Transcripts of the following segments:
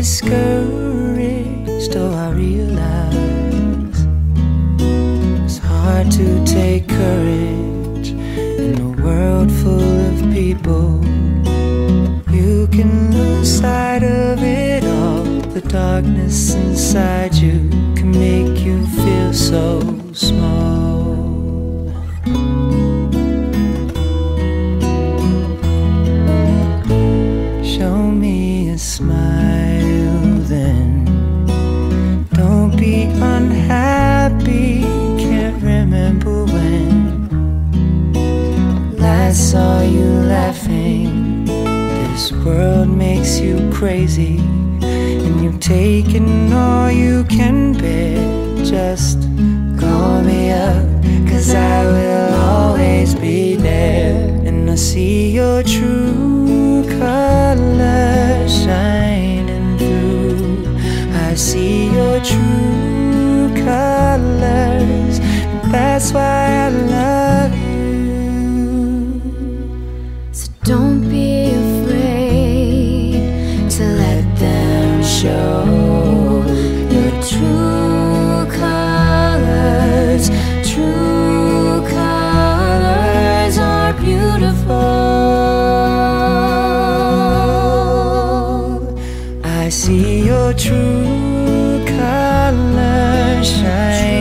discouraged. Oh, I realize it's hard to take courage in a world full of people. You can lose sight of it all. The darkness inside you can make you feel so small. World makes you crazy, and you've taken all you can bear. Just call me up, cause I will always be there. And I see your true colors shining through. I see your true colors. That's why see your true colors shining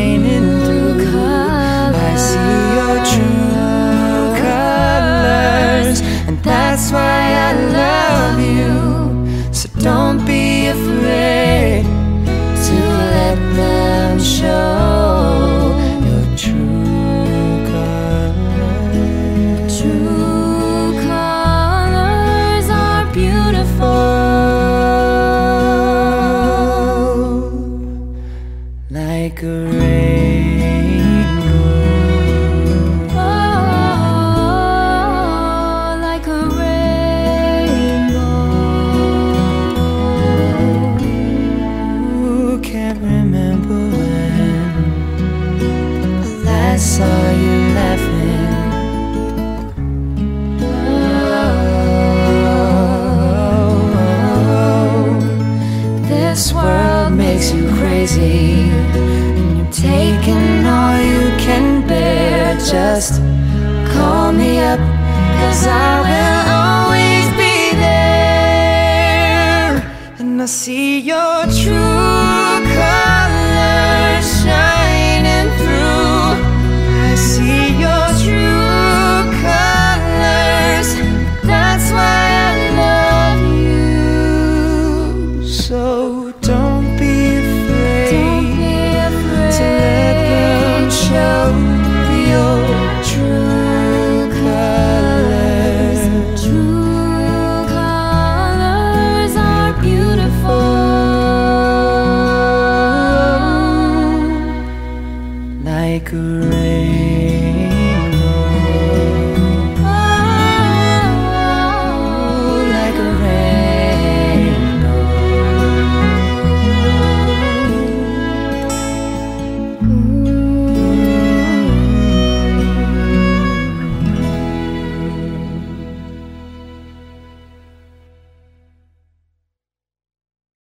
crazy, and you're taking all you can bear. Just call me up, cause I will always be there. And I see